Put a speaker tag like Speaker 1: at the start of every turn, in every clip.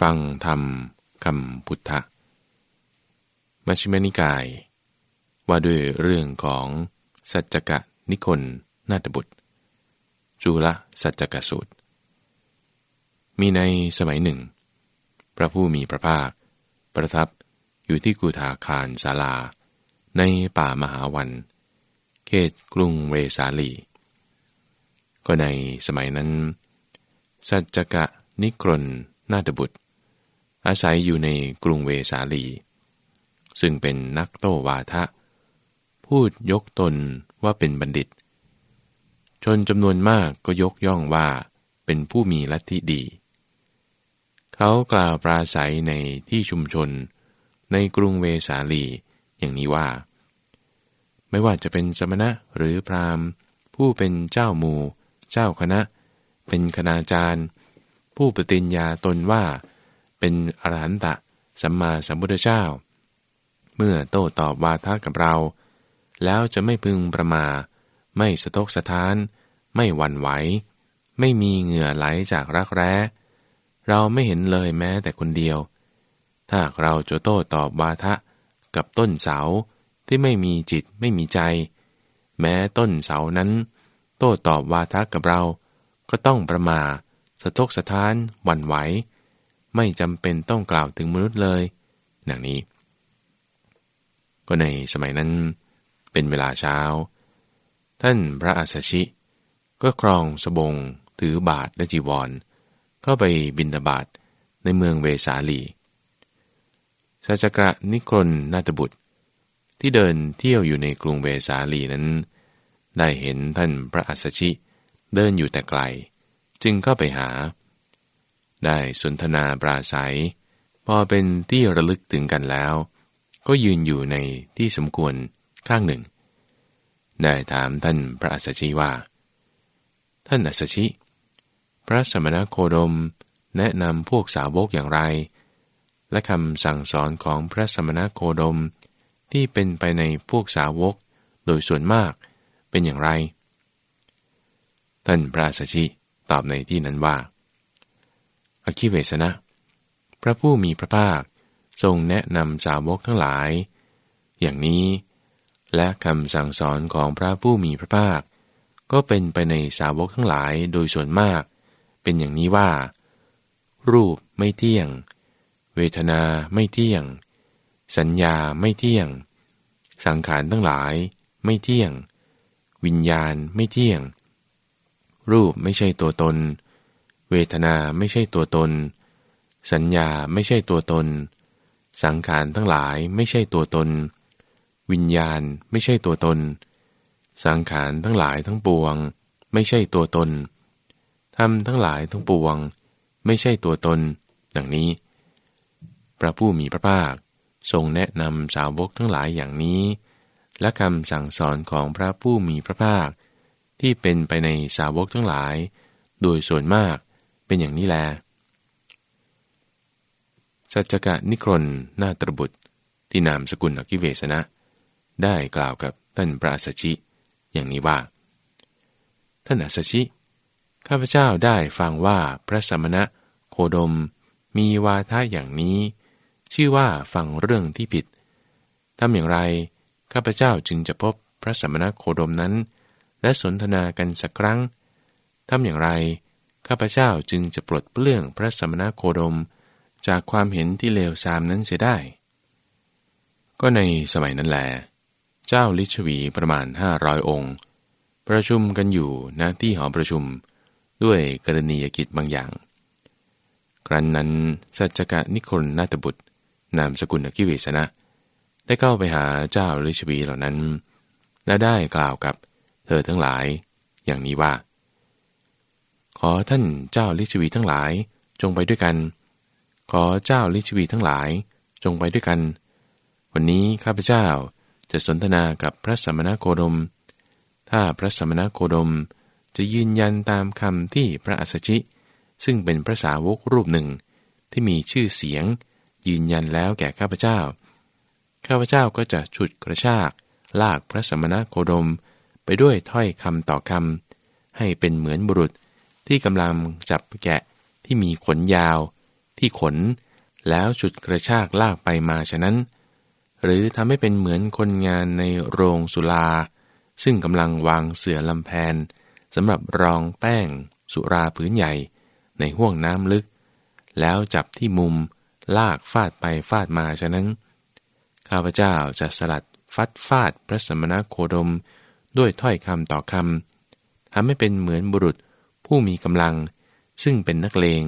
Speaker 1: ฟังธรรมคำพุทธะมัชฌิมนิกาย ว่าด้วยเรื่องของสัจจกะนิคนนาตบุตร จุลสัจจกสูตร มีในสมัยหนึ่ง พระผู้มีพระภาค ประทับอยู่ที่กุฏาคารศาลา ในป่ามหาวัน เขตกรุงเวสาลี ก็ในสมัยนั้น สัจจกะนิกรนนาตบุตร อาศัยอยู่ในกรุงเวสาลี ซึ่งเป็นนักโตวาทะ พูดยกตนว่าเป็นบัณฑิต ชนจำนวนมากก็ยกย่องว่าเป็นผู้มีลัทธิดี เขากล่าวปราศัยในที่ชุมชนในกรุงเวสาลีอย่างนี้ว่า ไม่ว่าจะเป็นสมณะหรือพราหมณ์ ผู้เป็นเจ้าหมู่ เจ้าคณะ เป็นคณาจารย์ ผู้ปฏิญญาตนว่า เป็นอรหันตะสัมมาสัมพุทธเจ้า เมื่อโต้ตอบวาทะกับเรา แล้วจะไม่พึงประมา ไม่สะทกสะท้าน ไม่หวั่นไหว ไม่มีเหงื่อไหลจากรักแร้ เราไม่เห็นเลยแม้แต่คนเดียว ถ้าเราจะโต้ตอบวาทะกับต้นเสาที่ไม่มีจิตไม่มีใจ แม้ต้นเสานั้น โต้ตอบวาทะกับเรา ก็ต้องประมาสะทกสะท้านหวั่นไหว ไม่จำเป็นต้องกล่าวถึงมนุษย์เลยดังนี้ ก็ในสมัยนั้นเป็นเวลาเช้า ท่านพระอัสสชิ ก็ครองสบง ถือบาทและจีวร เข้าไปบินตาบาทในเมืองเวสาลีสัจกระนิครนนาตบุตร ที่เดินเที่ยวอยู่ในกรุงเวสาลีนั้น ได้เห็นท่านพระอัสสชิเดินอยู่แต่ไกล จึงเข้าไปหา ได้สนทนาปราศัย พอเป็นที่ระลึกถึงกันแล้ว ก็ยืนอยู่ในที่สมควรข้างหนึ่ง ได้ถามท่านพระอัสสชิว่า ท่านอัสสชิ พระสมณโคดมแนะนำพวกสาวกอย่างไร และคำสั่งสอนของพระสมณโคดมที่เป็นไปในพวกสาวกโดยส่วนมากเป็นอย่างไร ท่านพระสัชิตอบในที่นั้นว่า อคิเวสนะ พระผู้มีพระภาคทรงแนะนำสาวกทั้งหลาย อย่างนี้ และคำสั่งสอนของพระผู้มีพระภาค ก็เป็นไปในสาวกทั้งหลายโดยส่วนมาก เป็นอย่างนี้ว่า รูปไม่เที่ยง เวทนาไม่เที่ยง สัญญาไม่เที่ยง สังขารทั้งหลายไม่เที่ยง วิญญาณไม่เที่ยง รูปไม่ใช่ตัวตน เวทนาไม่ใช่ตัวตน สัญญาไม่ใช่ตัวตน สังขารทั้งหลายไม่ใช่ตัวตน วิญญาณไม่ใช่ตัวตน สังขารทั้งหลายทั้งปวง ไม่ใช่ตัวตนธรรมทั้งหลายทั้งปวง ไม่ใช่ตัวตน ดังนี้ พระผู้มีพระภาคทรงแนะนำสาวกทั้งหลายอย่างนี้ และคำสั่งสอนของพระผู้มีพระภาค ที่เป็นไปในสาวกทั้งหลาย โดยส่วนมาก เป็นอย่างนี้แลสัจกะนิครนนาตรบุตร ที่นามสกุลอกิเวสนะ ได้กล่าวกับท่านพระสัชิ อย่างนี้ว่า ท่านอัสชิ ข้าพเจ้าได้ฟังว่าพระสมณะโคดมมีวาทะอย่างนี้ ชื่อว่าฟังเรื่องที่ผิดทำอย่างไร ข้าพเจ้าจึงจะพบพระสมณะโคดมนั้น และสนทนากันสักครั้งทำอย่างไร ข้าพเจ้าจึงจะปลดเปลื้องพระสมณโคดมจากความเห็นที่เลวทรามนั้นเสียได้ ก็ในสมัยนั้นแหลเจ้าลิชวีประมาณห้าร้อยองค์ ประชุมกันอยู่ณที่หอประชุมด้วยกรณียกิจบางอย่าง ครั้นนั้นสัจกะนิครนาตบุตร นามสกุลกิเวสนะ ได้เข้าไปหาเจ้าฤชวีเหล่านั้นและได้กล่าวกับเธอทั้งหลาย อย่างนี้ว่า ขอท่านเจ้าลิชวีทั้งหลายจงไปด้วยกัน ขอเจ้าลิชวีทั้งหลายจงไปด้วยกัน วันนี้ข้าพเจ้าจะสนทนากับพระสมณโคดม ถ้าพระสมณโคดมจะยืนยันตามคำที่พระอัสสชิ ซึ่งเป็นพระสาวกรูปหนึ่ง ที่มีชื่อเสียง ยืนยันแล้วแก่ข้าพเจ้า ข้าพเจ้าก็จะฉุดกระชาก ลากพระสมณโคดมไปด้วยถ้อยคำต่อคำให้เป็นเหมือนบุรุษ ที่กำลังจับแกะที่มีขนยาว ที่ขน แล้วฉุดกระชากลากไปมาฉะนั้น หรือทำให้เป็นเหมือนคนงานในโรงสุลา ซึ่งกำลังวางเสื่อลำแพนสำหรับรองแป้ง สุราผืนใหญ่ ในห้วงน้ำลึก แล้วจับที่มุมลากฟาดไปฟาดมาฉะนั้น ข้าพเจ้าจะสลัดฟัดฟาดพระสมณโคดม ด้วยถ้อยคำต่อคำทำให้เป็นเหมือนบุรุษ ผู้มีกำลัง ซึ่งเป็นนักเลง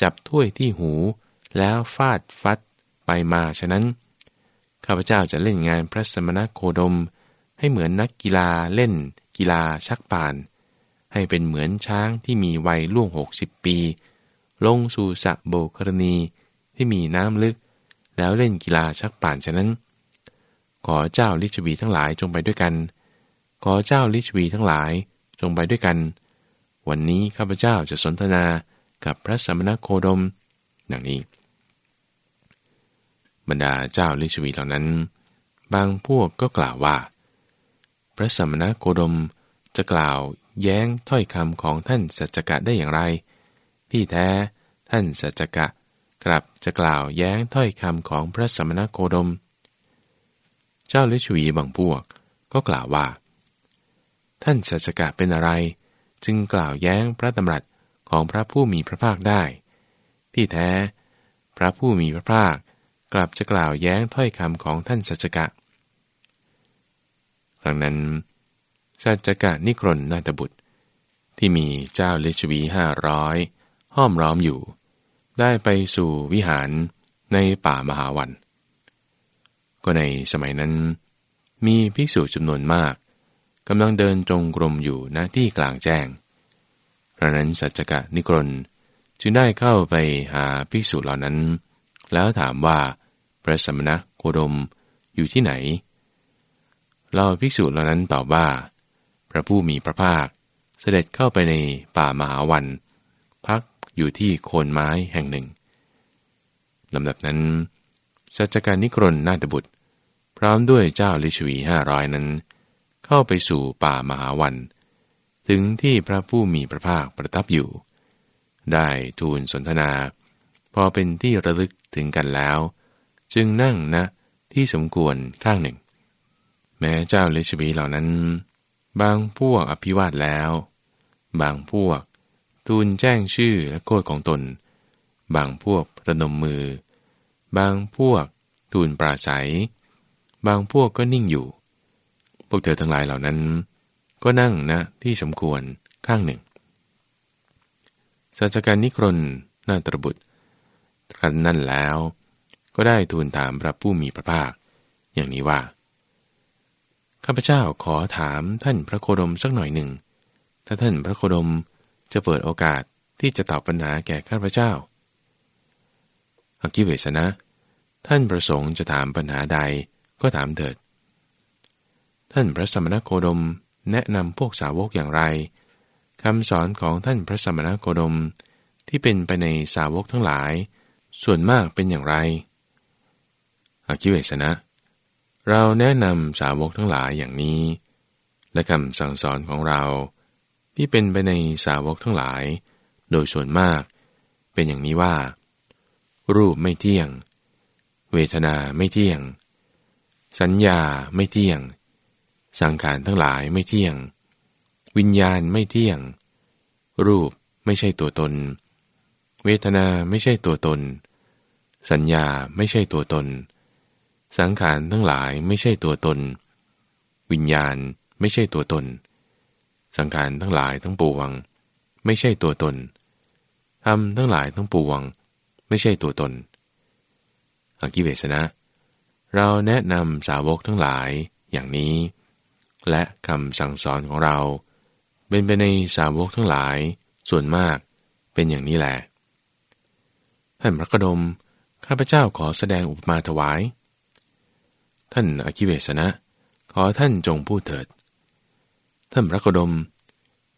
Speaker 1: จับถ้วยที่หูแล้วฟาดฟัดไปมาฉะนั้น ข้าพเจ้าจะเล่นงานพระสมณโคดม ให้เหมือนนักกีฬาเล่น กีฬาชักป่าน ให้เป็นเหมือนช้างที่มีวัยล่วงหกสิบปี ลงสู่สระโบกรณีที่มีน้ำลึก แล้วเล่นกีฬาชักป่านฉะนั้น ขอเจ้าลิชวีทั้งหลายจงไปด้วยกัน ขอเจ้าลิชวีทั้งหลายจงไปด้วยกัน วันนี้ข้าพเจ้าจะสนทนากับพระสมณโคดม ดังนี้ บรรดาเจ้าลิชวีเหล่านั้น บางพวกก็กล่าวว่า พระสมณโคดมจะกล่าวแย้งถ้อยคำของท่านสัจกะได้อย่างไร ที่แท้ท่านสัจกะกลับจะกล่าวแย้งถ้อยคำของพระสมณโคดม เจ้าลิชวีบางพวกก็กล่าวว่า ท่านสัจกะเป็นอะไร จึงกล่าวแย้งพระดำรัสของพระผู้มีพระภาคได้ ที่แท้ พระผู้มีพระภาคกลับจะกล่าวแย้งถ้อยคำของท่านสัจกะครั้งนั้นสัจกะนิกรนนาตบุตร ที่มีเจ้าเลชวีห้าร้อยห้อมร้อมอยู่ ได้ไปสู่วิหารในป่ามหาวัน ก็ในสมัยนั้น มีภิกษุจำนวนมาก กำลังเดินจงกรมอยู่ณที่กลางแจ้ง พระนั้นสัจกะนิกรนจึงได้เข้าไปหาภิกษุเหล่านั้น แล้วถามว่าพระสมณะโคดมอยู่ที่ไหนเราภิกษุเหล่านั้นตอบว่า พระผู้มีพระภาคเสด็จเข้าไปในป่ามหาวัน พักอยู่ที่โคนไม้แห่งหนึ่งลำดับนั้น สัจการนิกรนนาตบุตร พร้อมด้วยเจ้าลิชวีห้าร้อยนั้น เข้าไปสู่ป่ามหาวัน ถึงที่พระผู้มีพระภาคประทับอยู่ ได้ทูลสนทนา พอเป็นที่ระลึกถึงกันแล้ว จึงนั่งนะที่สมควรข้างหนึ่ง แม้เจ้าเลชบีเหล่านั้น บางพวกอภิวาทแล้ว บางพวกทูลแจ้งชื่อและโคดของตน บางพวกประนมมือ บางพวกทูลปราศัย บางพวกก็นิ่งอยู่ พวกเธอทั้งหลายเหล่านั้น ก็นั่งนะที่สมควรข้างหนึ่งสัจการนิครนนาตรบุตรครั้นนั่นแล้ว ก็ได้ทูลถามพระผู้มีพระภาค อย่างนี้ว่า ข้าพเจ้าขอถามท่านพระโคดมสักหน่อยหนึ่ง ถ้าท่านพระโคดมจะเปิดโอกาสที่จะตอบปัญหาแก่ข้าพเจ้าอากิเวสนะ ท่านประสงค์จะถามปัญหาใดก็ถามเถิด ท่านพระสมณโคดมแนะนำพวกสาวกอย่างไรคำสอนของท่านพระสมณโคดม ที่เป็นไปในสาวกทั้งหลาย ส่วนมากเป็นอย่างไรอาคิเวสนะ เราแนะนำสาวกทั้งหลายอย่างนี้ และคำสั่งสอนของเรา ที่เป็นไปในสาวกทั้งหลาย โดยส่วนมาก เป็นอย่างนี้ว่า รูปไม่เที่ยง เวทนาไม่เที่ยง สัญญาไม่เที่ยง สังขารทั้งหลายไม่เที่ยง วิญญาณไม่เที่ยง รูปไม่ใช่ตัวตน เวทนาไม่ใช่ตัวตน สัญญาไม่ใช่ตัวตน สังขารทั้งหลายไม่ใช่ตัวตน วิญญาณไม่ใช่ตัวตน สังขารทั้งหลายทั้งปวง ไม่ใช่ตัวตนธรรมทั้งหลายทั้งปวง ไม่ใช่ตัวตน อกิเวสนะ เราแนะนำสาวกทั้งหลายอย่างนี้ และคำสั่งสอนของเรา เป็นไปในสาวกทั้งหลายส่วนมากเป็นอย่างนี้แหละท่านพระกดมข้าพเจ้าขอแสดงอุปมาถวาย ท่านอคิเวสนะ ขอท่านจงพูดเถิด ท่านพระกดม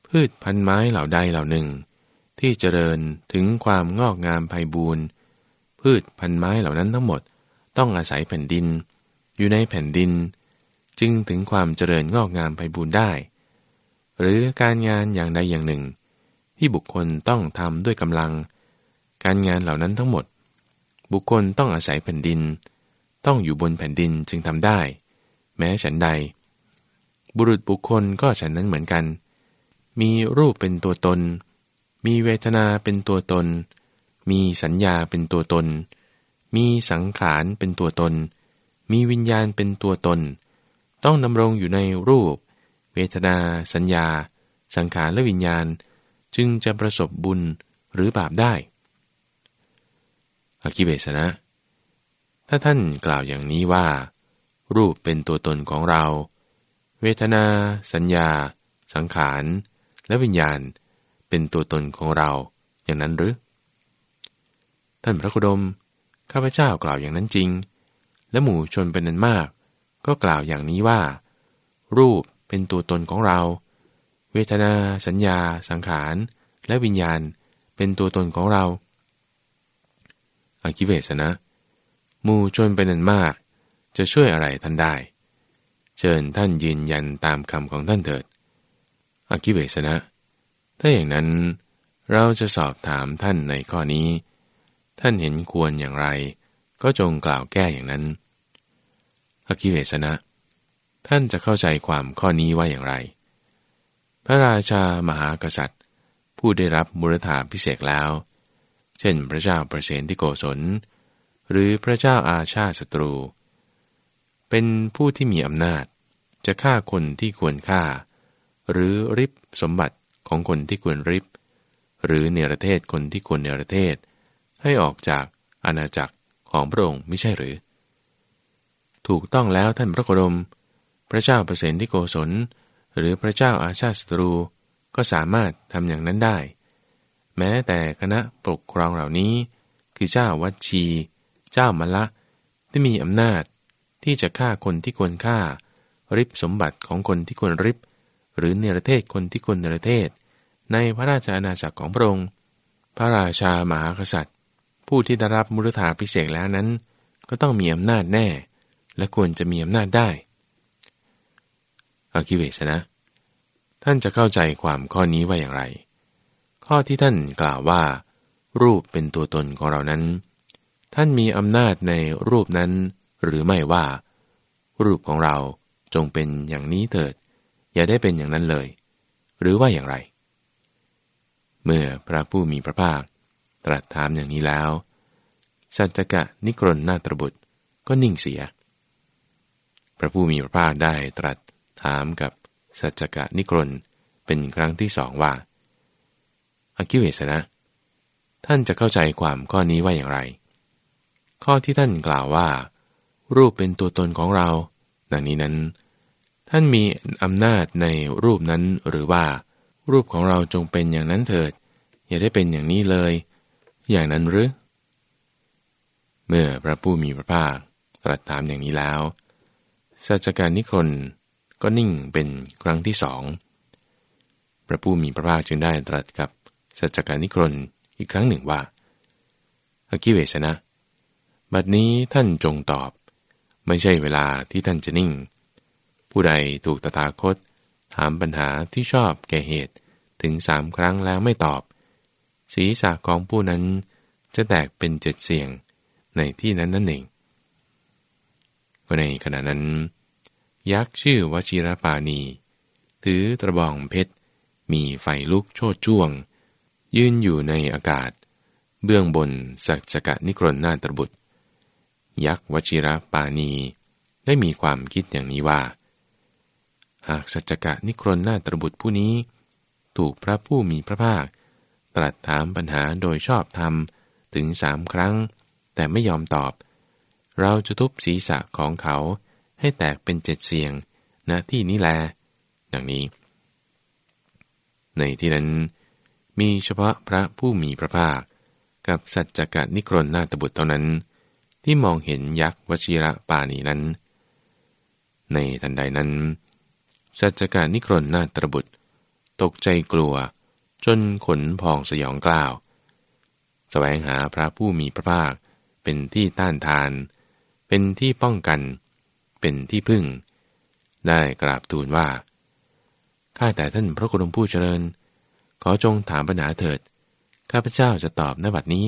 Speaker 1: พืชพันไม้เหล่าใดเหล่าหนึ่ง ที่เจริญถึงความงอกงามไพบูรณ์พืชพันไม้เหล่านั้นทั้งหมดต้องอาศัยแผ่นดิน อยู่ในแผ่นดิน จึงถึงความเจริญงอกงามไพบูรณ์ได้ หรือการงานอย่างใดอย่างหนึ่ง ที่บุคคลต้องทำด้วยกำลัง การงานเหล่านั้นทั้งหมด บุคคลต้องอาศัยแผ่นดิน ต้องอยู่บนแผ่นดินจึงทำได้ แม้ฉันใด บุรุษบุคคลก็ฉันนั้นเหมือนกัน มีรูปเป็นตัวตน มีเวทนาเป็นตัวตน มีสัญญาเป็นตัวตน มีสังขารเป็นตัวตน มีวิญญาณเป็นตัวตนต้ ต้องดำรงอยู่ในรูป เวทนา สัญญา สังขารและวิญญาณ จึงจะประสบบุญหรือบาปได้อคิเบสนะ ถ้าท่านกล่าวอย่างนี้ว่า รูปเป็นตัวตนของเรา เวทนา สัญญา สังขาร และวิญญาณ เป็นตัวตนของเราอย่างนั้นหรือ ท่านพระคุดม ข้าพเจ้ากล่าวอย่างนั้นจริง และหมู่ชนเป็นนันมาก ก็กล่าวอย่างนี้ว่า รูปเป็นตัวตนของเรา เวทนา สัญญา สังขาร และวิญญาณเป็นตัวตนของเราอากิเวสนะมูชนเป็นนันมาก จะช่วยอะไรท่านได้ เชิญท่านยืนยันตามคำของท่านเถิดอากิเวสนะ ถ้าอย่างนั้นเราจะสอบถามท่านในข้อนี้ ท่านเห็นควรอย่างไร ก็จงกล่าวแก้อย่างนั้น อคิเวสนะ ท่านจะเข้าใจความข้อนี้ว่าอย่างไร พระราชามหากษัตริย์ ผู้ได้รับมุรธาพิเศษแล้ว เช่นพระเจ้าประเสนที่โกศล หรือพระเจ้าอาชาศัตรู เป็นผู้ที่มีอำนาจ จะฆ่าคนที่ควรฆ่า หรือริบสมบัติของคนที่ควรริบ หรือเนรเทศคนที่ควรเนรเทศ ให้ออกจากอาณาจักรของพระองค์ไม่ใช่หรือ ถูกต้องแล้วท่านพระโคดม พระเจ้าเปรตที่โกศล หรือพระเจ้าอาชาติศัตรูก็สามารถทำอย่างนั้นได้ แม้แต่คณะปกครองเหล่านี้ คือเจ้าวัชี เจ้ามละที่มีอำนาจที่จะฆ่าคนที่ควรฆ่า ริบสมบัติของคนที่ควรริบ หรือเนรเทศคนที่ควรเนรเทศ ในพระราชอาณาจักรของพระองค์ พระราชามหากษัตริย์ ผู้ที่ได้รับมุรธาพิเศษแล้วนั้น ก็ต้องมีอำนาจแน่ และควรจะมีอำนาจได้อาคิเวสนะ ท่านจะเข้าใจความข้อนี้ว่าอย่างไร ข้อที่ท่านกล่าวว่า รูปเป็นตัวตนของเรานั้น ท่านมีอำนาจในรูปนั้น หรือไม่ว่า รูปของเราจงเป็นอย่างนี้เถิด อย่าได้เป็นอย่างนั้นเลย หรือว่าอย่างไร เมื่อพระผู้มีพระภาค ตรัสถามอย่างนี้แล้วสัจจกะนิกรนนาตรบุตรก็นิ่งเสีย พระผู้มีพระภาคได้ตรัสถามกับสัจจกะนิกรนเป็นครั้งที่สองว่าอคิเวสนะ ท่านจะเข้าใจความข้อนี้ว่าอย่างไร ข้อที่ท่านกล่าวว่า รูปเป็นตัวตนของเรา ดังนี้นั้น ท่านมีอำนาจในรูปนั้นหรือว่า รูปของเราจงเป็นอย่างนั้นเถิด อย่าได้เป็นอย่างนี้เลย อย่างนั้นหรือ เมื่อพระผู้มีพระภาคตรัสถามอย่างนี้แล้ว สัจการนิครนก็นิ่งเป็นครั้งที่สอง พระผู้มีพระภาคจึงได้ตรัสกับสัจการนิครนอีกครั้งหนึ่งว่าอกิเวสนะ บัดนี้ท่านจงตอบ ไม่ใช่เวลาที่ท่านจะนิ่ง ผู้ใดถูกตถาคต ถามปัญหาที่ชอบแก่เหตุถึงสามครั้งแล้วไม่ตอบ ศีรษะของผู้นั้นจะแตกเป็นเจ็ดเสียงในที่นั้นนั่นเอง ในขณะนั้น ยักษ์ชื่อวชิรปาณี ถือตะบองเพชร มีไฟลุกโชดจ้วง ยืนอยู่ในอากาศ เบื้องบนสัจกะนิกรนนาตรบุตร ยักษ์วชิรปาณีได้มีความคิดอย่างนี้ว่า หากสัจกะนิกรนนาตรบุตรผู้นี้ ถูกพระผู้มีพระภาค ตรัสถามปัญหาโดยชอบธรรมถึงสามครั้ง แต่ไม่ยอมตอบ เราจะทุบศีรษะของเขาให้แตกเป็นเจ็ดเสียงณที่นี้แล ดังนี้ ในที่นั้น มีเฉพาะพระผู้มีพระภาค กับสัจจกนิครนนาตบุตรเท่านั้น ที่มองเห็นยักษ์วชิระปานีนั้น ในทันใดนั้น สัจจกนิครนนาตบุตร ตกใจกลัว จนขนพองสยองกล้าวสแสวงหาพระผู้มีพระภาคเป็นที่ต้านทาน เป็นที่ป้องกัน เป็นที่พึ่ง ได้กราบทูลว่า ข้าแต่ท่านพระคุณผู้เจริญ ขอจงถามปัญหาเถิด ข้าพเจ้าจะตอบในบัดนี้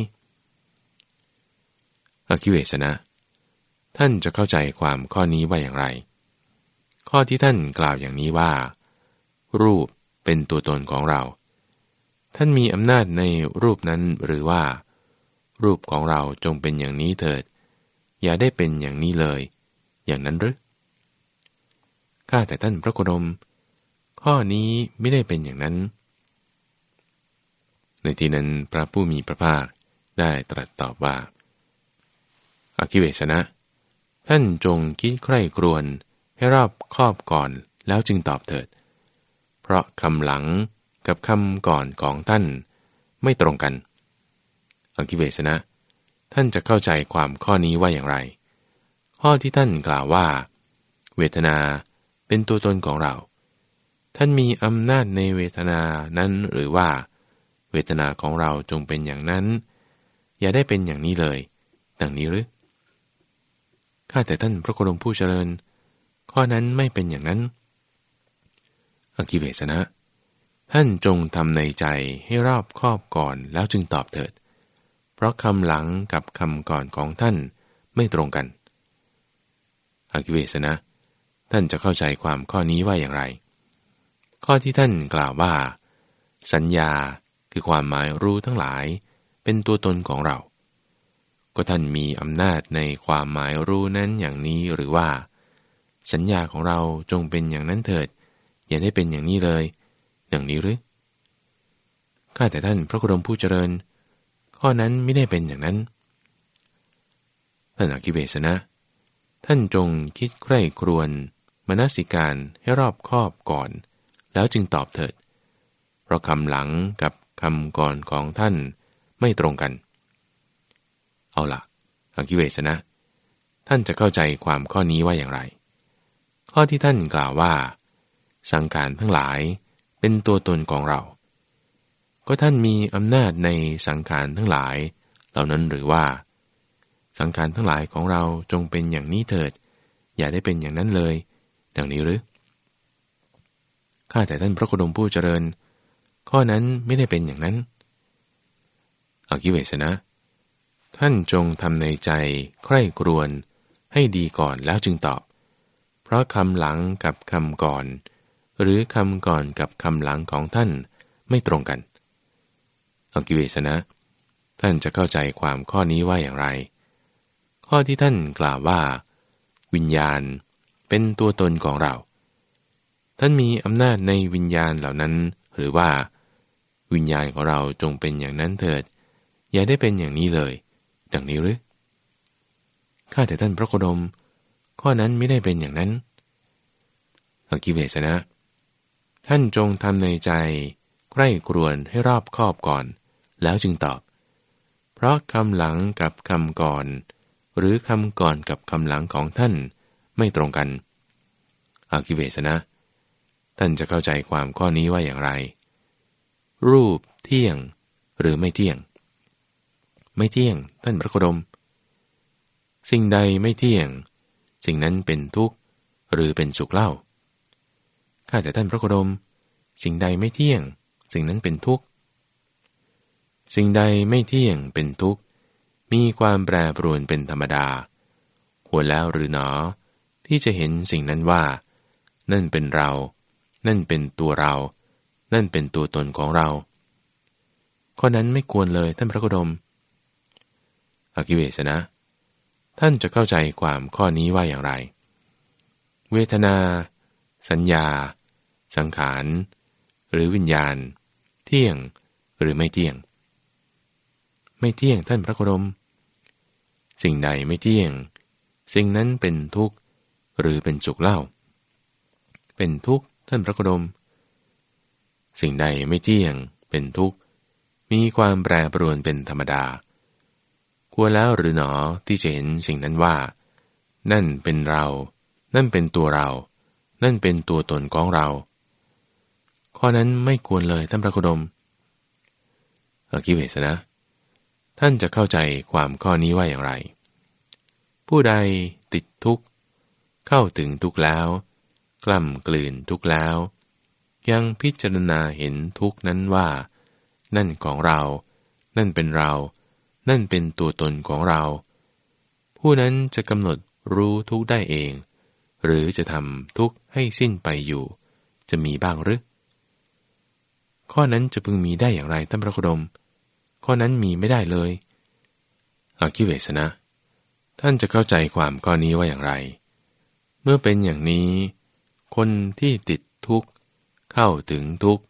Speaker 1: อคิเวสนะ ท่านจะเข้าใจความข้อนี้ว่าอย่างไร ข้อที่ท่านกล่าวอย่างนี้ว่า รูปเป็นตัวตนของเรา ท่านมีอำนาจในรูปนั้นหรือว่า รูปของเราจงเป็นอย่างนี้เถิด อย่าได้เป็นอย่างนี้เลย อย่างนั้นหรือข้าแต่ท่านพระโคดม ข้อนี้ไม่ได้เป็นอย่างนั้น ในที่นั้นพระผู้มีพระภาคได้ตรัสตอบว่าอาคิเวสนะ ท่านจงคิดใคร่ครวญให้รอบครอบก่อนแล้วจึงตอบเถิด เพราะคำหลังกับคำก่อนของท่านไม่ตรงกันอังคิเวสนะ ท่านจะเข้าใจความข้อนี้ว่าอย่างไร ข้อที่ท่านกล่าวว่า เวทนาเป็นตัวตนของเรา ท่านมีอำนาจในเวทนานั้นหรือว่า เวทนาของเราจงเป็นอย่างนั้น อย่าได้เป็นอย่างนี้เลยดังนี้หรือข้าแต่ท่านพระโคดมผู้เจริญ ข้อนั้นไม่เป็นอย่างนั้น อกิเวสนะ ท่านจงทำในใจให้รอบครอบก่อนแล้วจึงตอบเถิด เพราะคำหลังกับคำก่อนของท่านไม่ตรงกันอากิเวสนะ ท่านจะเข้าใจความข้อนี้ว่าอย่างไร ข้อที่ท่านกล่าวว่า สัญญาคือความหมายรู้ทั้งหลาย เป็นตัวตนของเรา ก็ท่านมีอำนาจในความหมายรู้นั้นอย่างนี้หรือว่า สัญญาของเราจงเป็นอย่างนั้นเถิด อย่าได้เป็นอย่างนี้เลย อย่างนี้หรือข้าแต่ท่านพระกรมผู้เจริญ ข้อนั้นไม่ได้เป็นอย่างนั้น ท่านอคิเบสนะ ท่านจงคิดใคร่ครวญมนสิการให้รอบคอบก่อน แล้วจึงตอบเถิด เพราะคำหลังกับคำก่อนของท่านไม่ตรงกัน เอาละอคิเวสนะ ท่านจะเข้าใจความข้อนี้ว่าอย่างไร ข้อที่ท่านกล่าวว่า สังขารทั้งหลายเป็นตัวตนของเรา ก็ท่านมีอำนาจในสังขารทั้งหลาย เหล่านั้นหรือว่า สังขารทั้งหลายของเราจงเป็นอย่างนี้เถิด อย่าได้เป็นอย่างนั้นเลย ดังนี้หรือข้าแต่ท่านพระโคดมผู้เจริญ ข้อนั้นไม่ได้เป็นอย่างนั้นอากิเวสนะ ท่านจงทำในใจใคร่ครวญให้ดีก่อนแล้วจึงตอบ เพราะคำหลังกับคำก่อน หรือคำก่อนกับคำหลังของท่านไม่ตรงกัน อกิเวสนะ ท่านจะเข้าใจความข้อนี้ว่าอย่างไร ข้อที่ท่านกล่าวว่า วิญญาณเป็นตัวตนของเรา ท่านมีอำนาจในวิญญาณเหล่านั้น หรือว่า วิญญาณของเราจงเป็นอย่างนั้นเถิด อย่าได้เป็นอย่างนี้เลย ดังนี้หรือข้าแต่ท่านพระโคดม ข้อนั้นไม่ได้เป็นอย่างนั้นอกิเวสนะ ท่านจงทำในใจใกล้กรวนให้รอบคอบก่อน แล้วจึงตอบ เพราะคำหลังกับคำก่อน หรือคำก่อนกับคำหลังของท่านไม่ตรงกัน อากิเวสนะ ท่านจะเข้าใจความข้อนี้ว่าอย่างไร รูปเที่ยงหรือไม่เที่ยง ไม่เที่ยง ท่านพระโคดม สิ่งใดไม่เที่ยง สิ่งนั้นเป็นทุกข์หรือเป็นสุขเล่า ข้าแต่ท่านพระโคดม สิ่งใดไม่เที่ยง สิ่งนั้นเป็นทุกข์ สิ่งใดไม่เที่ยงเป็นทุกข์ มีความแปรปรวนเป็นธรรมดาหัวแล้วหรือหนอ ที่จะเห็นสิ่งนั้นว่า นั่นเป็นเรา นั่นเป็นตัวเรา นั่นเป็นตัวตนของเราข้อนั้นไม่ควรเลยท่านพระโคดม อกิเวสนะ ท่านจะเข้าใจความข้อนี้ว่าอย่างไร เวทนา สัญญา สังขาร หรือวิญญาณ เที่ยงหรือไม่เที่ยง ไม่เที่ยงท่านพระโคดม สิ่งใดไม่เที่ยง สิ่งนั้นเป็นทุกข์หรือเป็นสุขเล่า เป็นทุกข์ท่านพระโคดม สิ่งใดไม่เที่ยง เป็นทุกข์ มีความแปรปรวนเป็นธรรมดา ควรแล้วหรือหนอที่จะเห็นสิ่งนั้นว่า นั่นเป็นเรา นั่นเป็นตัวเรา นั่นเป็นตัวตนของเรา ข้อนั้นไม่ควรเลยท่านพระคุดมอคิเวสนะ ท่านจะเข้าใจความข้อนี้ว่าอย่างไร ผู้ใดติดทุกข์ เข้าถึงทุกข์แล้ว กล่ำกลืนทุกข์แล้ว ยังพิจารณาเห็นทุกข์นั้นว่า นั่นของเรา นั่นเป็นเรา นั่นเป็นตัวตนของเรา ผู้นั้นจะกำหนดรู้ทุกข์ได้เอง หรือจะทำทุกข์ให้สิ้นไปอยู่ จะมีบ้างหรือข้อนั้นจะพึงมีได้อย่างไรท่านพระโคดม ข้อนั้นมีไม่ได้เลยอาคิเวสนะ ท่านจะเข้าใจความข้อนี้ว่าอย่างไร เมื่อเป็นอย่างนี้ คนที่ติดทุกข์ เข้าถึงทุกข์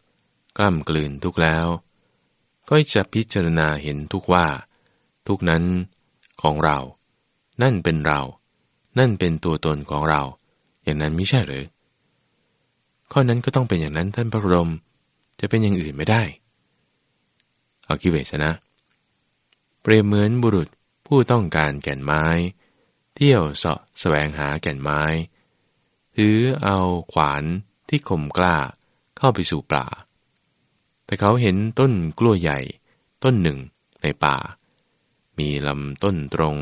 Speaker 1: กล้ำกลืนทุกข์แล้ว ก็จะพิจารณาเห็นทุกว่า ทุกนั้นของเรา นั่นเป็นเรา นั่นเป็นตัวตนของเรา อย่างนั้นไม่ใช่หรือข้อนั้นก็ต้องเป็นอย่างนั้นท่านพระรมจะเป็นอย่างอื่นไม่ได้ อาคิเวสนะ เปรียบเหมือนบุรุษผู้ต้องการแก่นไม้ เที่ยวเสาะแสวงหาแก่นไม้ ถือเอาขวานที่คมกล้าเข้าไปสู่ป่า แต่เขาเห็นต้นกล้วยใหญ่ ต้นหนึ่งในป่า มีลำต้นตรง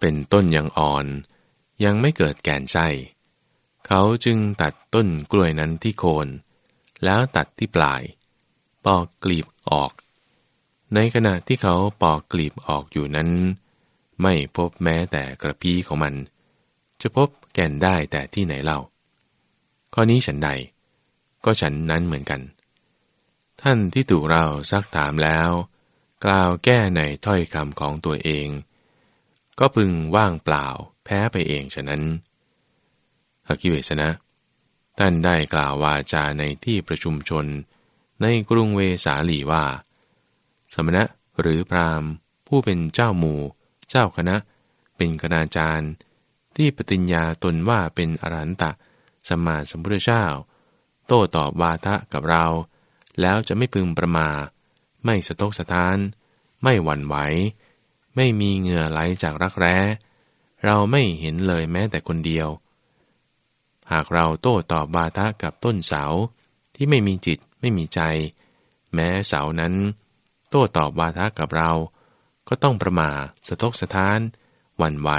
Speaker 1: เป็นต้นยังอ่อน ยังไม่เกิดแก่นไส้เขาจึงตัดต้นกล้วยนั้นที่โคน แล้วตัดที่ปลาย ปอกกลีบออก ในขณะที่เขาปอกกลีบออกอยู่นั้น ไม่พบแม้แต่กระพี้ของมัน จะพบแก่นได้แต่ที่ไหนเล่า ข้อนี้ฉันใด ก็ฉันนั้นเหมือนกัน ท่านที่ถูกเราซักถามแล้ว กล่าวแก้ในถ้อยคำของตัวเอง ก็พึงว่างเปล่าแพ้ไปเองฉะนั้นหกิเวสนะ ท่านได้กล่าววาจาในที่ประชุมชนในกรุงเวสาลีว่า สมณะหรือพรามผู้เป็นเจ้าหมู่ เจ้าคณะ เป็นคณาจารย์ ที่ปฏิญญาตนว่าเป็นอรหันตะสมมาสัมพุทธเจ้า โต้ตอบวาทะกับเรา แล้วจะไม่พึงประมา ไม่สะทกสะท้าน ไม่หวั่นไหว ไม่มีเหงื่อไหลจากรักแร้ เราไม่เห็นเลยแม้แต่คนเดียว หากเราโต้ตอบบาทะกับต้นเสาที่ไม่มีจิตไม่มีใจ แม้เสานั้น ต้ตอบบาทะกับเรา ก็ต้องประมาสะทกสะท้าน หวั่นไหว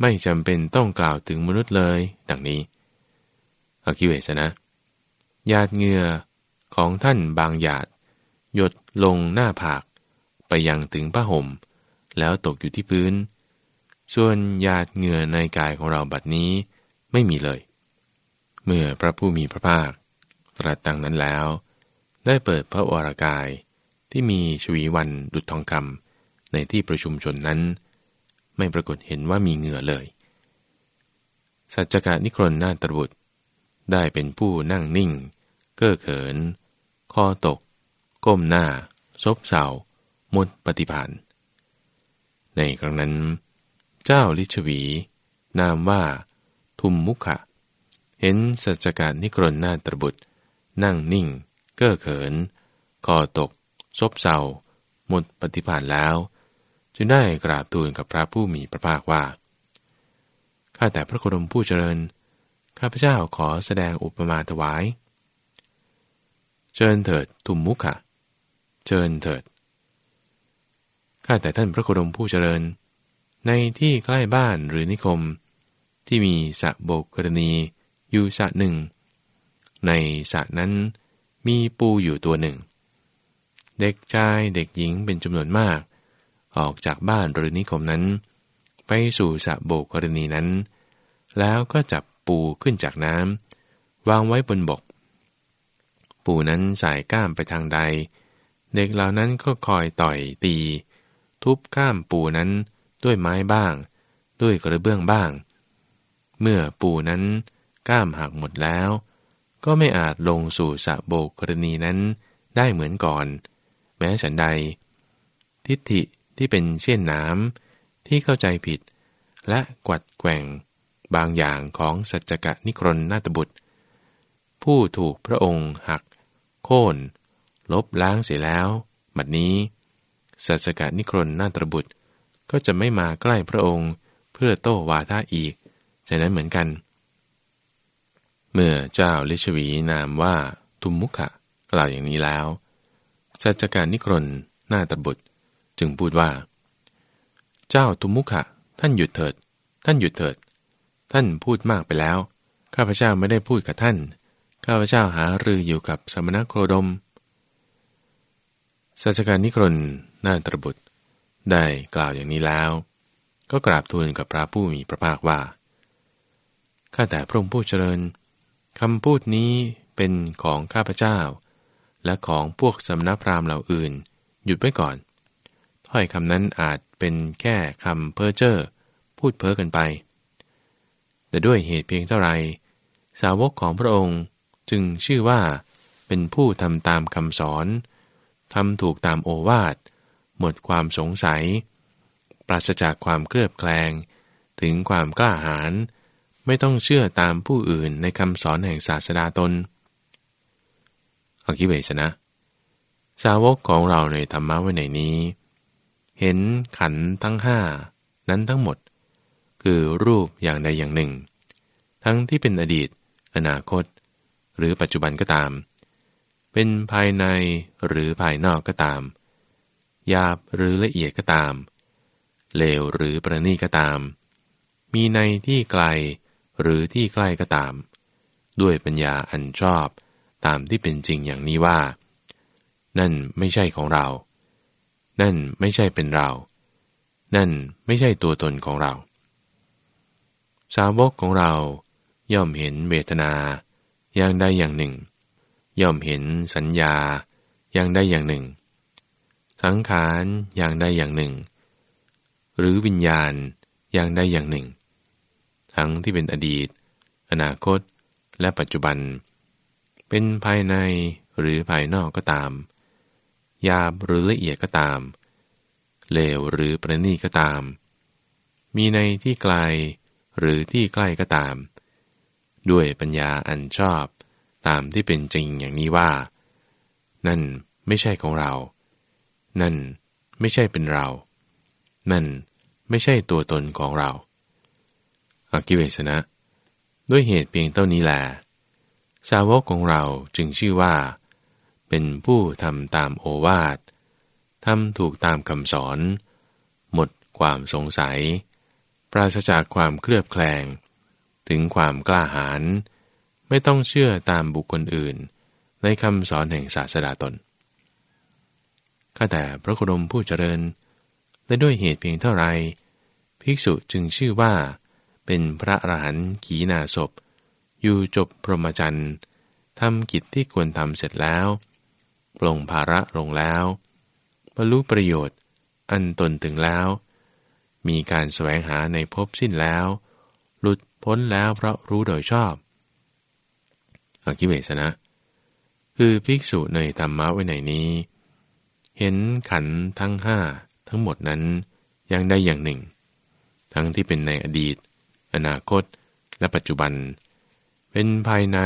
Speaker 1: ไม่จำเป็นต้องกล่าวถึงมนุษย์เลย ดังนี้อากิเวสนะหยาดเหงื่อของท่านบางหยาด หยดลงหน้าผาก ไปยังถึงผ้าห่ม แล้วตกอยู่ที่พื้น ส่วนหยาดเหงื่อในกายของเราบัดนี้ไม่มีเลย เมื่อพระผู้มีพระภาคตรัสดังนั้นแล้ว ได้เปิดพระวรากาย ที่มีชวีวันดุจทองคำในที่ประชุมชนนั้น ไม่ปรากฏเห็นว่ามีเหงื่อเลย สัจจกานิครนนาตรบุตร ได้เป็นผู้นั่งนิ่ง เก้อเขินคอตก ก้มหน้า ซบเศร้ามุดปฏิพันในครั้งนั้น เจ้าลิชวี นามว่า ทุมมุขะ เห็นสัจจกานิครนนาตรบุตร นั่งนิ่ง เก้อเขินคอตก ซบเศร้าหมดปฏิภาณแล้ว จึงได้กราบทูลกับพระผู้มีพระภาคว่า ข้าแต่พระโคดมผู้เจริญ ข้าพเจ้าขอแสดงอุปมาถวายเชิญเถิดทุมมุขะเชิญเถิด ข้าแต่ท่านพระโคดมผู้เจริญ ในที่ใกล้บ้านหรือนิคม ที่มีสระโบกกรณีอยู่สระหนึ่ง ในสระนั้นมีปูอยู่ตัวหนึ่ง เด็กชายเด็กหญิงเป็นจำนวนมาก ออกจากบ้านหรือนิคมนั้น ไปสู่สะโบกกรณีนั้น แล้วก็จับปูขึ้นจากน้ำวางไว้บนบก ปูนั้นสายก้ามไปทางใด เด็กเหล่านั้นก็คอยต่อยตี ทุบข้ามปูนั้นด้วยไม้บ้าง ด้วยกระเบื้องบ้าง เมื่อปูนั้นก้ามหักหมดแล้ว ก็ไม่อาจลงสู่สะโบกกรณีนั้นได้เหมือนก่อน ม้ฉันใด ทิฏฐิที่เป็นเช่นน้ำที่เข้าใจผิด และกวัดแกว่งบางอย่างของสัจจกะนิครนนาตบุตร ผู้ถูกพระองค์หัก โค่น ลบล้างเสียแล้วบัดนี้ สัจกะนิครนนาตบุตร ก็จะไม่มาใกล้พระองค์เพื่อโต้วาทาอีก ฉะนั้นเหมือนกัน เมื่อเจ้าลิชวีนามว่าทุมมุขะกล่าวอย่างนี้แล้ว สัจการนิครนนาตรบุตร จึงพูดว่า เจ้าทุมมุขะ ท่านหยุดเถิด ท่านหยุดเถิด ท่านพูดมากไปแล้ว ข้าพเจ้าไม่ได้พูดกับท่าน ข้าพเจ้าหารืออยู่กับสมณโครดมสัจการนิครนนาตรบุตร ได้กล่าวอย่างนี้แล้ว ก็กราบทูลกับพระผู้มีพระภาคว่าข้าแต่พระองค์ผู้เจริญคำพูดนี้เป็นของข้าพเจ้า และของพวกสำนักพราหมณ์เหล่าอื่น หยุดไว้ก่อน ถ้อยคำนั้นอาจเป็นแค่คำเพ้อเจ้อพูดเพ้อกันไป แต่ด้วยเหตุเพียงเท่าไร สาวกของพระองค์จึงชื่อว่าเป็นผู้ทำตามคำสอนทำถูกตามโอวาท หมดความสงสัย ปราศจากความเคลือบแคลง ถึงความกล้าหาญไม่ต้องเชื่อตามผู้อื่นในคำสอนแห่งศาสดาตน อคิเวชนะ สาวกของเราในธรรมะไว้ในนี้ เห็นขันทั้งห้านั้นทั้งหมด คือรูปอย่างใดอย่างหนึ่ง ทั้งที่เป็นอดีต อนาคต หรือปัจจุบันก็ตาม เป็นภายในหรือภายนอกก็ตามหยาบหรือละเอียดก็ตาม เลวหรือประณีก็ตาม มีในที่ไกลหรือที่ใกล้ก็ตาม ด้วยปัญญาอันชอบ ตามที่เป็นจริงอย่างนี้ว่า นั่นไม่ใช่ของเรา นั่นไม่ใช่เป็นเรา นั่นไม่ใช่ตัวตนของเรา สาวกของเราย่อมเห็นเวทนาอย่างใดอย่างหนึ่ง ย่อมเห็นสัญญาอย่างใดอย่างหนึ่ง สังขารอย่างใดอย่างหนึ่ง หรือวิญญาณอย่างใดอย่างหนึ่ง ทั้งที่เป็นอดีต อนาคต และปัจจุบันเเป็นภายในหรือภายนอกก็ตามหยาบหรือละเอียดก็ตาม เลวหรือประณีก็ตาม มีในที่ไกลหรือที่ใกล้ก็ตาม ด้วยปัญญาอันชอบตามที่เป็นจริงอย่างนี้ว่า นั่นไม่ใช่ของเรา นั่นไม่ใช่เป็นเรา นั่นไม่ใช่ตัวตนของเราอากิเวสนะ ด้วยเหตุเพียงเท่านี้แหละ สาวกของเราจึงชื่อว่า เป็นผู้ทำตามโอวาททำถูกตามคำสอน หมดความสงสัย ปราศจากความเคลือบแคลง ถึงความกล้าหาญไม่ต้องเชื่อตามบุคคลอื่น ในคำสอนแห่งศาสดาตนข้าแต่พระโคดมผู้เจริญ และด้วยเหตุเพียงเท่าไร ภิกษุจึงชื่อว่า เป็นพระอรหันต์ขีนาศพ อยู่จบพรหมจรรย์ทำกิจที่ควรทำเสร็จแล้วปลงภาระลงแล้วบรรลุประโยชน์อันตนถึงแล้ว มีการแสวงหาในภพสิ้นแล้ว หลุดพ้นแล้วเพราะรู้โดยชอบอกิเวสนะ คือภิกษุในธรรมะไว้ในนี้ เห็นขันทั้งห้าทั้งหมดนั้นอย่างใดอย่างหนึ่ง ทั้งที่เป็นในอดีต อนาคต และปัจจุบัน เป็นภายใน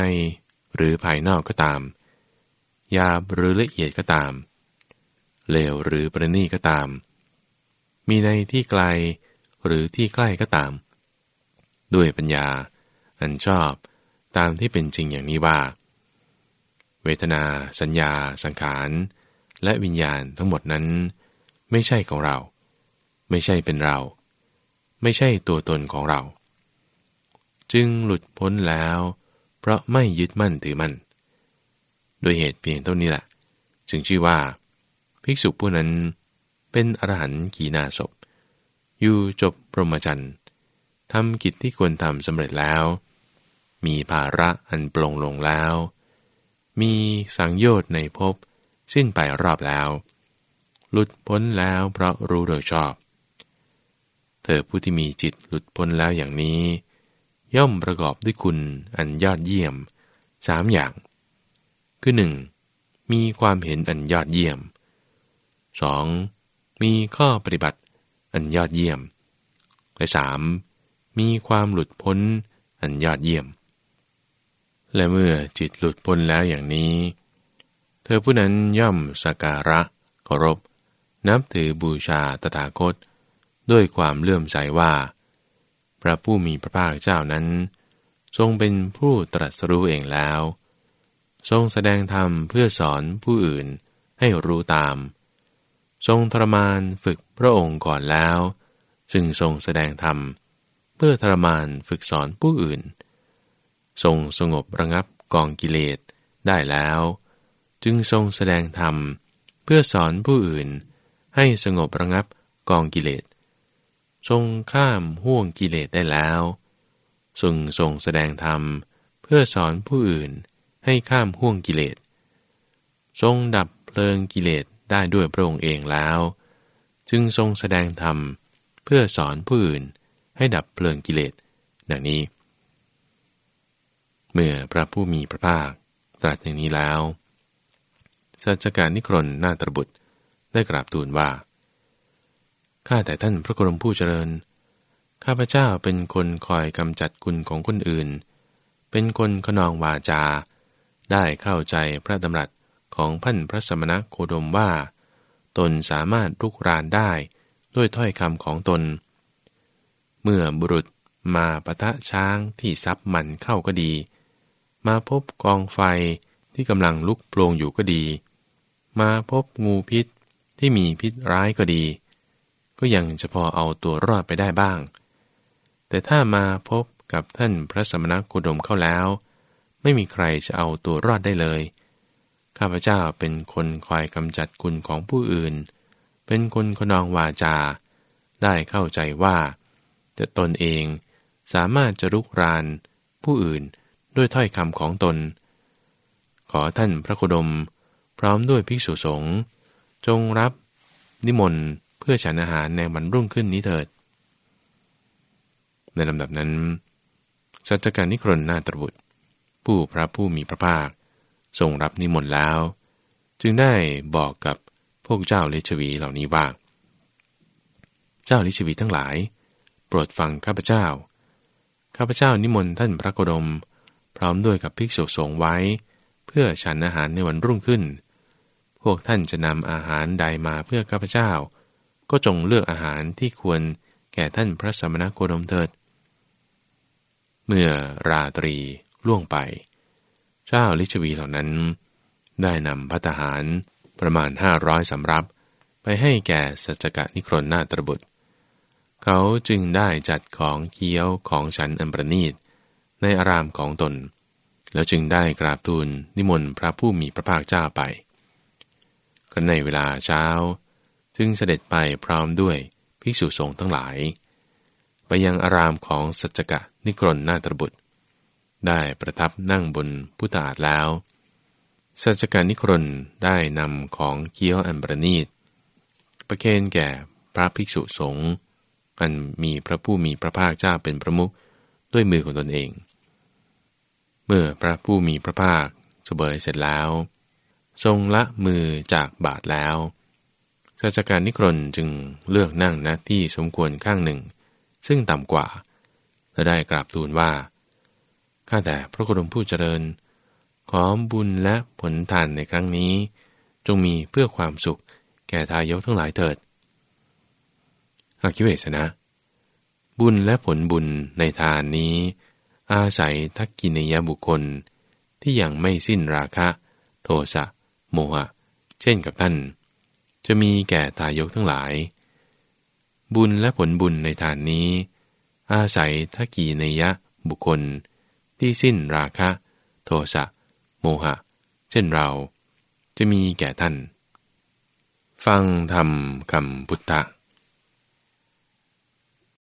Speaker 1: หรือภายนอกก็ตามยาบหรือละเอียดก็ตาม เลวหรือประณีก็ตาม มีในที่ไกลหรือที่ใกล้ก็ตาม ด้วยปัญญา อันชอบตามที่เป็นจริงอย่างนี้ว่า เวทนา สัญญา สังขาร และวิญญาณทั้งหมดนั้น ไม่ใช่ของเรา ไม่ใช่เป็นเรา ไม่ใช่ตัวตนของเรา จึงหลุดพ้นแล้ว เพราะไม่ยึดมั่นถือมั่นโดยเหตุเพียงเท่านี้แหละจึงชื่อว่า ภิกษุผู้นั้นเป็นอรหันต์ขีนาศพ อยู่จบพรหมจรรย์ทำกิจที่ควรทำสำเร็จแล้ว มีภาระอันปลงลงแล้ว มีสังโยชน์ในภพสิ้นไปรอบแล้ว หลุดพ้นแล้วเพราะรู้โดยชอบ เธอผู้ที่มีจิตหลุดพ้นแล้วอย่างนี้ ย่อมประกอบด้วยคุณอันยอดเยี่ยมสามอย่าง คือหนึ่งมีความเห็นอันยอดเยี่ยม 2. มีข้อปฏิบัติอันยอดเยี่ยม และสามมีความหลุดพ้นอันยอดเยี่ยม และเมื่อจิตหลุดพ้นแล้วอย่างนี้ เธอผู้นั้นย่อมสักการะเคารพ นับถือบูชาตถาคต ด้วยความเลื่อมใสว่า พระผู้มีพระภาคเจ้านั้น ทรงเป็นผู้ตรัสรู้เองแล้ว ทรงแสดงธรรมเพื่อสอนผู้อื่นให้รู้ตาม ทรงทรมานฝึกพระองค์ก่อนแล้ว จึงทรงแสดงธรรม เพื่อทรมานฝึกสอนผู้อื่น ทรงสงบระงับกองกิเลสได้แล้ว จึงทรงแสดงธรรม เพื่อสอนผู้อื่นให้สงบระงับกองกิเลส ทรงข้ามห่วงกิเลสได้แล้วทรงทรงแสดงธรรมเพื่อสอนผู้อื่นให้ข้ามห่วงกิเลส ทรงดับเพลิงกิเลสได้ด้วยพระองค์เองแล้ว จึงทรงแสดงธรรมเพื่อสอนผู้อื่นให้ดับเพลิงกิเลสดังนี้ เมื่อพระผู้มีพระภาคตรัสอย่างนี้แล้วสัจการนิครนนาตรบุตรได้กราบทูลว่า ข้าแต่ท่านพระกรมผู้เจริญ ข้าพเจ้าเป็นคนคอยกำจัดคุณของคนอื่น เป็นคนขนองวาจา ได้เข้าใจพระดำรัสของพันพระสมณโคดมว่า ตนสามารถลุกรานได้ด้วยถ้อยคำของตน เมื่อบุรุษมาปะทะช้างที่ซับมันเข้าก็ดี มาพบกองไฟที่กำลังลุกโปลงอยู่ก็ดี มาพบงูพิษที่มีพิษร้ายก็ดี ก็ยังจะพอเอาตัวรอดไปได้บ้าง แต่ถ้ามาพบกับท่านพระสมณโคดมเข้าแล้ว ไม่มีใครจะเอาตัวรอดได้เลย ข้าพเจ้าเป็นคนคอยกำจัดคุณของผู้อื่น เป็นคนขนองวาจา ได้เข้าใจว่าจะตนเองสามารถจะรุกราน ผู้อื่นด้วยถ้อยคำของตน ขอท่านพระโคดม พร้อมด้วยภิกษุสงฆ์จงรับนิมนต์ พื่อฉันอาหารในวันรุ่งขึ้นนี้เถิด ในลำดับนั้น สัจการนิครนนาตรบุตร ผู้พระผู้มีพระภาค ทรงรับนิมนต์แล้ว จึงได้บอกกับพวกเจ้าลิชวีเหล่านี้ว่า เจ้าลิชวีทั้งหลาย โปรดฟังข้าพเจ้า ข้าพเจ้านิมนต์ท่านพระโคดม พร้อมด้วยกับภิกษุสงฆ์ไว้ เพื่อฉันอาหารในวันรุ่งขึ้นพวกท่านจะนำอาหารใดมาเพื่อข้าพเจ้า ก็จงเลือกอาหารที่ควรแก่ท่านพระสมณโคดมเถิด เมื่อราตรีล่วงไป เจ้าลิชวีเหล่านั้น ได้นำพัตหารประมาณห้าร้อยสำรับ ไปให้แก่สัจกะนิครนนาตรบุตร เขาจึงได้จัดของเคี้ยวของฉันอันประณีต ในอารามของตน แล้วจึงได้กราบทูลนิมนต์พระผู้มีพระภาคเจ้าไปก็ในเวลาเช้า จึงเสด็จไปพร้อมด้วยภิกษุสงฆ์ทั้งหลาย ไปยังอารามของสัจกะนิครนนาตรบุตร ได้ประทับนั่งบนพุทธาฏแล้ว สัจการนิครนได้นำของเคี้ยวอันประณีต ประเคนแก่พระภิกษุสงฆ์อันมีพระผู้มีพระภาคเจ้าเป็นประมุขด้วยมือของตนเอง เมื่อพระผู้มีพระภาคเสบยเสร็จแล้ว ทรงละมือจากบาทแล้ว สัจการนิครนจึงเลือกนั่งณที่สมควรข้างหนึ่ง ซึ่งต่ำกว่า และได้กราบทูลว่า ข้าแต่พระโคดมผู้เจริญ ขอบุญและผลทานในครั้งนี้ จงมีเพื่อความสุขแก่ทายกทั้งหลายเถิดอาคิเวสนะ บุญและผลบุญในทานนี้ อาศัยทักกินยบุคคลที่ยังไม่สิ้นราคะ โทสะโมหะ เช่นกับท่าน จะมีแก่ทายกทั้งหลาย บุญและผลบุญในทานนี้ อาศัยทักกีนยะบุคคล ที่สิ้นราคะ โทสะ โมหะ เช่นเรา จะมีแก่ท่าน ฟังธรรมคำพุทธะ